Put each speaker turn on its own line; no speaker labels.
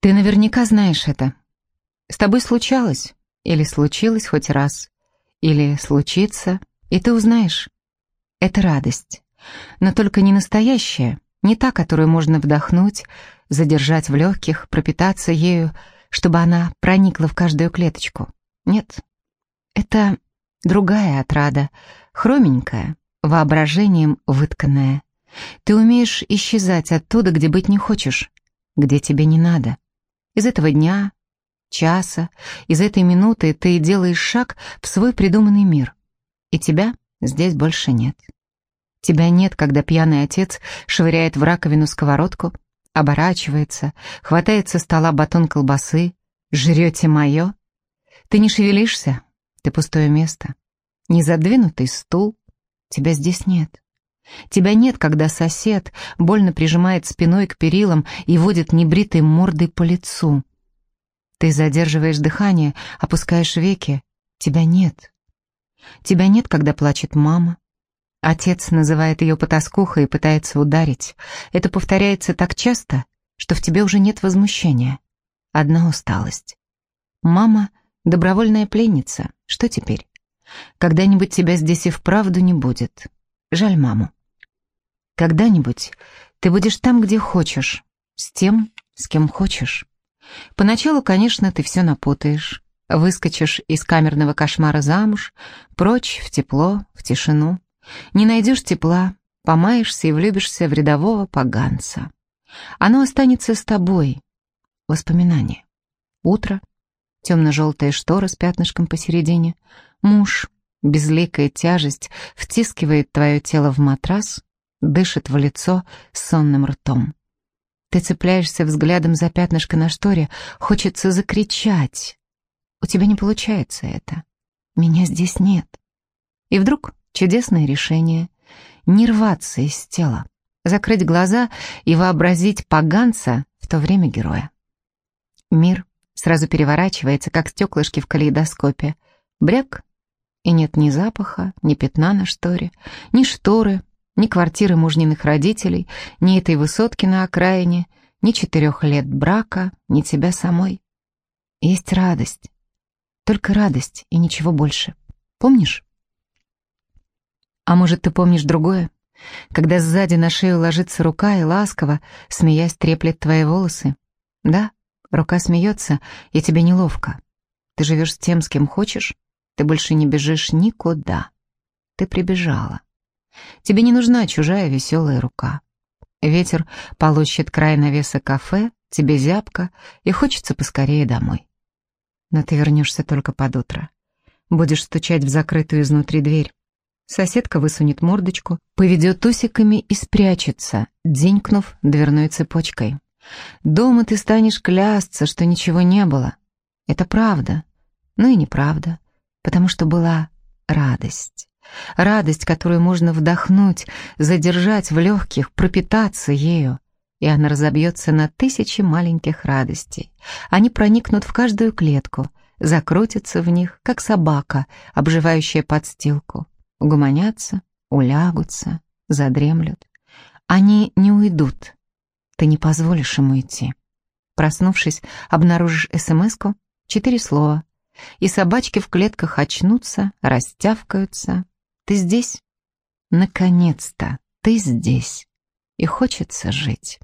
Ты наверняка знаешь это. С тобой случалось, или случилось хоть раз, или случится, и ты узнаешь. Это радость. Но только не настоящая, не та, которую можно вдохнуть, задержать в легких, пропитаться ею, чтобы она проникла в каждую клеточку. Нет, это другая отрада, хроменькая, воображением вытканная. Ты умеешь исчезать оттуда, где быть не хочешь, где тебе не надо. Из этого дня, часа, из этой минуты ты делаешь шаг в свой придуманный мир. И тебя здесь больше нет. Тебя нет, когда пьяный отец швыряет в раковину сковородку, оборачивается, хватает со стола батон колбасы, жрете мое. Ты не шевелишься, ты пустое место. Не задвинутый стул, тебя здесь нет. Тебя нет, когда сосед больно прижимает спиной к перилам и водит небритой мордой по лицу. Ты задерживаешь дыхание, опускаешь веки. Тебя нет. Тебя нет, когда плачет мама. Отец называет ее потаскухой и пытается ударить. Это повторяется так часто, что в тебе уже нет возмущения. Одна усталость. Мама — добровольная пленница. Что теперь? Когда-нибудь тебя здесь и вправду не будет. Жаль маму. Когда-нибудь ты будешь там, где хочешь, с тем, с кем хочешь. Поначалу, конечно, ты все напутаешь. Выскочишь из камерного кошмара замуж, прочь в тепло, в тишину. Не найдешь тепла, помаешься и влюбишься в рядового поганца. Оно останется с тобой. Воспоминание. Утро, темно-желтая штора с пятнышком посередине, муж, безликая тяжесть втискивает твое тело в матрас, дышит в лицо сонным ртом. Ты цепляешься взглядом за пятнышко на шторе, хочется закричать. У тебя не получается это. Меня здесь нет. И вдруг чудесное решение — не рваться из тела, закрыть глаза и вообразить поганца в то время героя. Мир сразу переворачивается, как стеклышки в калейдоскопе. Бряк, и нет ни запаха, ни пятна на шторе, ни шторы, ни квартиры мужниных родителей, ни этой высотки на окраине, ни четырех лет брака, ни тебя самой. Есть радость. Только радость и ничего больше. Помнишь? А может, ты помнишь другое? Когда сзади на шею ложится рука и ласково, смеясь, треплет твои волосы. Да, рука смеется, и тебе неловко. Ты живешь с тем, с кем хочешь, ты больше не бежишь никуда. Ты прибежала. Тебе не нужна чужая веселая рука. Ветер полощет край навеса кафе, тебе зябко, и хочется поскорее домой. Но ты вернешься только под утро. Будешь стучать в закрытую изнутри дверь. Соседка высунет мордочку, поведет усиками и спрячется, дзенькнув дверной цепочкой. Дома ты станешь клясться, что ничего не было. Это правда, ну и неправда, потому что была радость. Радость, которую можно вдохнуть, задержать в легких, пропитаться ею. И она разобьется на тысячи маленьких радостей. Они проникнут в каждую клетку, закрутятся в них, как собака, обживающая подстилку. Угомонятся, улягутся, задремлют. Они не уйдут. Ты не позволишь им уйти. Проснувшись, обнаружишь СМС-ку, четыре слова, и собачки в клетках очнутся, растявкаются, ты здесь? Наконец-то ты здесь. И хочется жить.